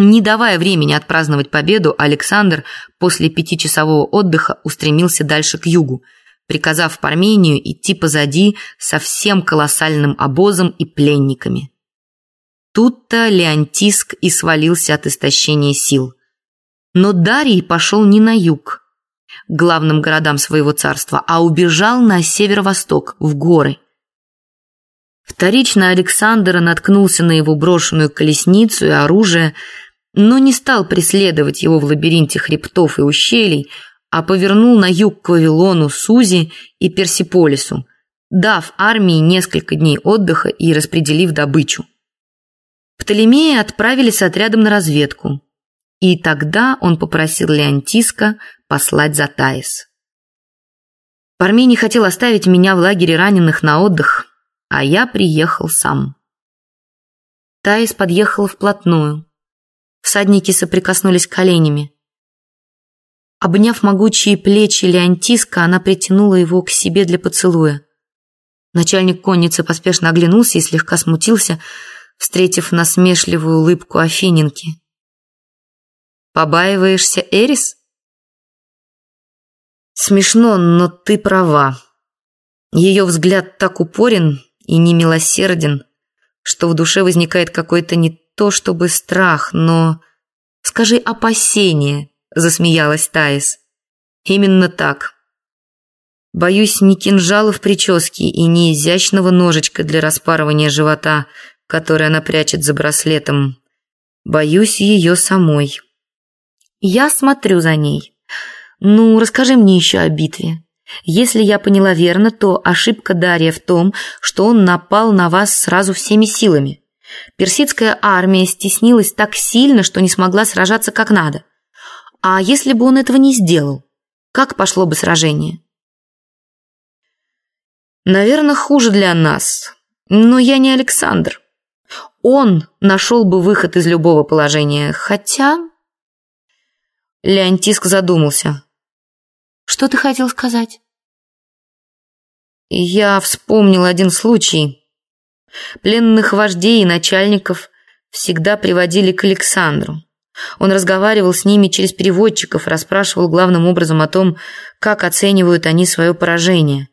Не давая времени отпраздновать победу, Александр после пятичасового отдыха устремился дальше к югу, приказав Пармению идти позади со всем колоссальным обозом и пленниками. Тут-то Леонтиск и свалился от истощения сил. Но Дарий пошел не на юг, главным городам своего царства, а убежал на северо-восток, в горы. Вторично Александр наткнулся на его брошенную колесницу и оружие, но не стал преследовать его в лабиринте хребтов и ущелий, а повернул на юг к Вавилону, Сузи и Персиполису, дав армии несколько дней отдыха и распределив добычу. Птолемеи отправились с отрядом на разведку, и тогда он попросил Леонтиска послать за Таис. Пармений хотел оставить меня в лагере раненых на отдых, а я приехал сам. Таис подъехала вплотную. Всадники соприкоснулись коленями. Обняв могучие плечи Леонтиска, она притянула его к себе для поцелуя. Начальник конницы поспешно оглянулся и слегка смутился, встретив насмешливую улыбку Афининки. «Побаиваешься, Эрис?» «Смешно, но ты права. Ее взгляд так упорен и немилосерден, что в душе возникает какой-то не то чтобы страх, но... Скажи опасение», — засмеялась Таис. «Именно так. Боюсь ни кинжала в прическе и ни изящного ножичка для распарывания живота, который она прячет за браслетом. Боюсь ее самой. Я смотрю за ней. Ну, расскажи мне еще о битве. Если я поняла верно, то ошибка Дария в том, что он напал на вас сразу всеми силами. Персидская армия стеснилась так сильно, что не смогла сражаться как надо. А если бы он этого не сделал, как пошло бы сражение? Наверное, хуже для нас. Но я не Александр. Он нашел бы выход из любого положения, хотя... Леонтиск задумался. «Что ты хотел сказать?» Я вспомнил один случай. Пленных вождей и начальников всегда приводили к Александру. Он разговаривал с ними через переводчиков, расспрашивал главным образом о том, как оценивают они свое поражение.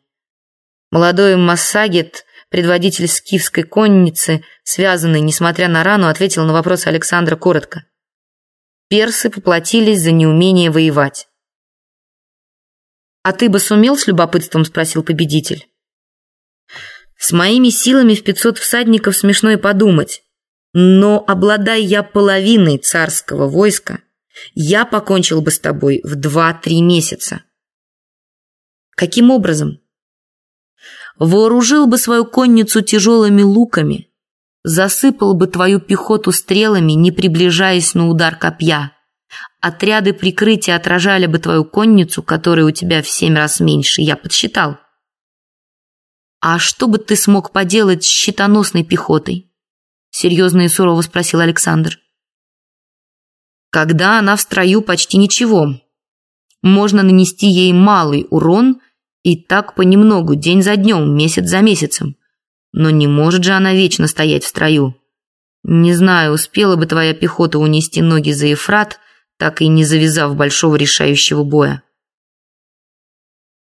Молодой Массагет предводитель скифской конницы, связанный, несмотря на рану, ответил на вопрос Александра коротко. Персы поплатились за неумение воевать. «А ты бы сумел с любопытством?» – спросил победитель. «С моими силами в пятьсот всадников смешно и подумать. Но, обладая я половиной царского войска, я покончил бы с тобой в два-три месяца». «Каким образом?» вооружил бы свою конницу тяжелыми луками, засыпал бы твою пехоту стрелами, не приближаясь на удар копья. Отряды прикрытия отражали бы твою конницу, которая у тебя в семь раз меньше, я подсчитал. А что бы ты смог поделать с щитоносной пехотой? Серьезно и сурово спросил Александр. Когда она в строю почти ничего. Можно нанести ей малый урон и так понемногу, день за днем, месяц за месяцем. Но не может же она вечно стоять в строю. Не знаю, успела бы твоя пехота унести ноги за Ефрат, так и не завязав большого решающего боя.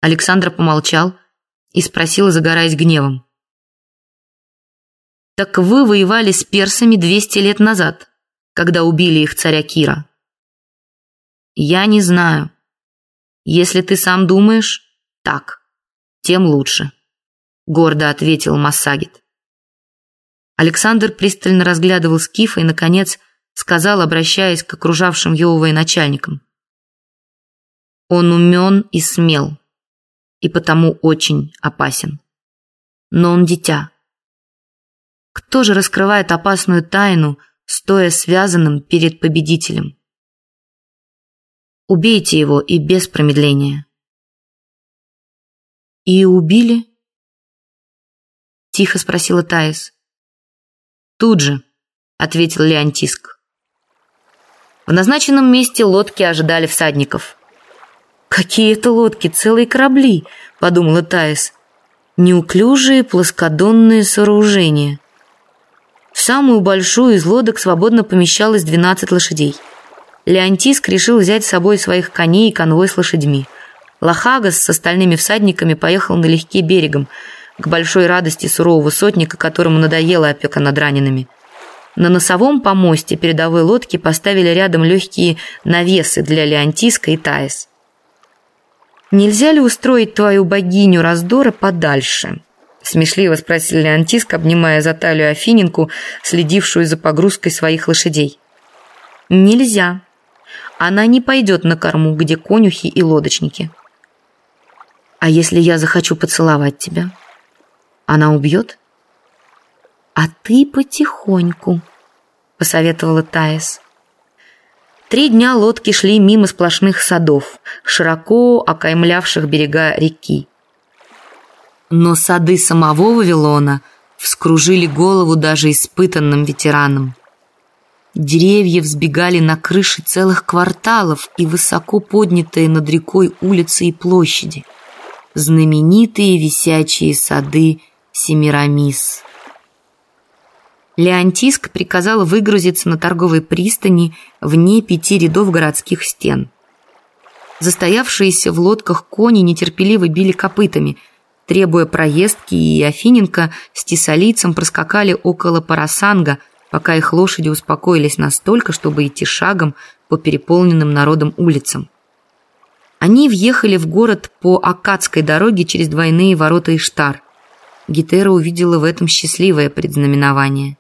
Александр помолчал и спросил, загораясь гневом. «Так вы воевали с персами 200 лет назад, когда убили их царя Кира?» «Я не знаю. Если ты сам думаешь, так, тем лучше, гордо ответил Масагит. Александр пристально разглядывал Скифа и, наконец, сказал, обращаясь к окружавшим его военачальникам. Он умен и смел, и потому очень опасен. Но он дитя. Кто же раскрывает опасную тайну, стоя связанным перед победителем? Убейте его и без промедления. «И убили?» Тихо спросила Таис. «Тут же», — ответил Леонтиск. В назначенном месте лодки ожидали всадников. «Какие это лодки, целые корабли!» — подумала Таис. «Неуклюжие плоскодонные сооружения». В самую большую из лодок свободно помещалось 12 лошадей. Леонтиск решил взять с собой своих коней и конвой с лошадьми. Лохагас с остальными всадниками поехал налегке берегом, к большой радости сурового сотника, которому надоела опека над ранеными. На носовом помосте передовой лодки поставили рядом легкие навесы для Леонтиска и Таис. «Нельзя ли устроить твою богиню раздора подальше?» Смешливо спросил Леонтиск, обнимая за талию Афининку, следившую за погрузкой своих лошадей. «Нельзя. Она не пойдет на корму, где конюхи и лодочники». «А если я захочу поцеловать тебя? Она убьет?» «А ты потихоньку», — посоветовала Таис. Три дня лодки шли мимо сплошных садов, широко окаймлявших берега реки. Но сады самого Вавилона вскружили голову даже испытанным ветеранам. Деревья взбегали на крыши целых кварталов и высоко поднятые над рекой улицы и площади. Знаменитые висячие сады Семирамис. Леонтиск приказал выгрузиться на торговой пристани вне пяти рядов городских стен. Застоявшиеся в лодках кони нетерпеливо били копытами, требуя проездки, и Афиненко с тесалийцем проскакали около Парасанга, пока их лошади успокоились настолько, чтобы идти шагом по переполненным народом улицам. Они въехали в город по Акадской дороге через двойные ворота Иштар. Гетера увидела в этом счастливое предзнаменование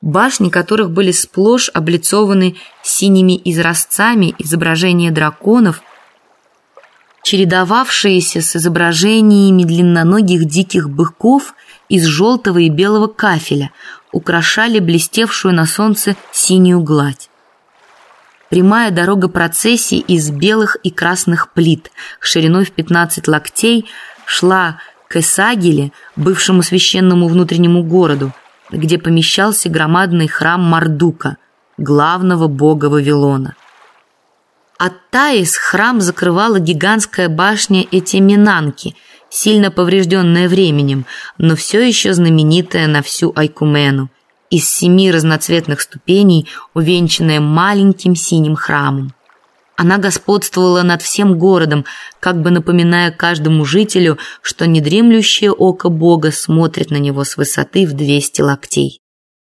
башни которых были сплошь облицованы синими изразцами изображения драконов, чередовавшиеся с изображениями длинноногих диких быков из желтого и белого кафеля, украшали блестевшую на солнце синюю гладь. Прямая дорога процессии из белых и красных плит, шириной в 15 локтей, шла к Эсагиле, бывшему священному внутреннему городу, где помещался громадный храм Мардука, главного бога Вавилона. От Таис храм закрывала гигантская башня Этиминанки, сильно поврежденная временем, но все еще знаменитая на всю Айкумену, из семи разноцветных ступеней, увенчанная маленьким синим храмом. Она господствовала над всем городом, как бы напоминая каждому жителю, что недремлющее око Бога смотрит на него с высоты в двести локтей.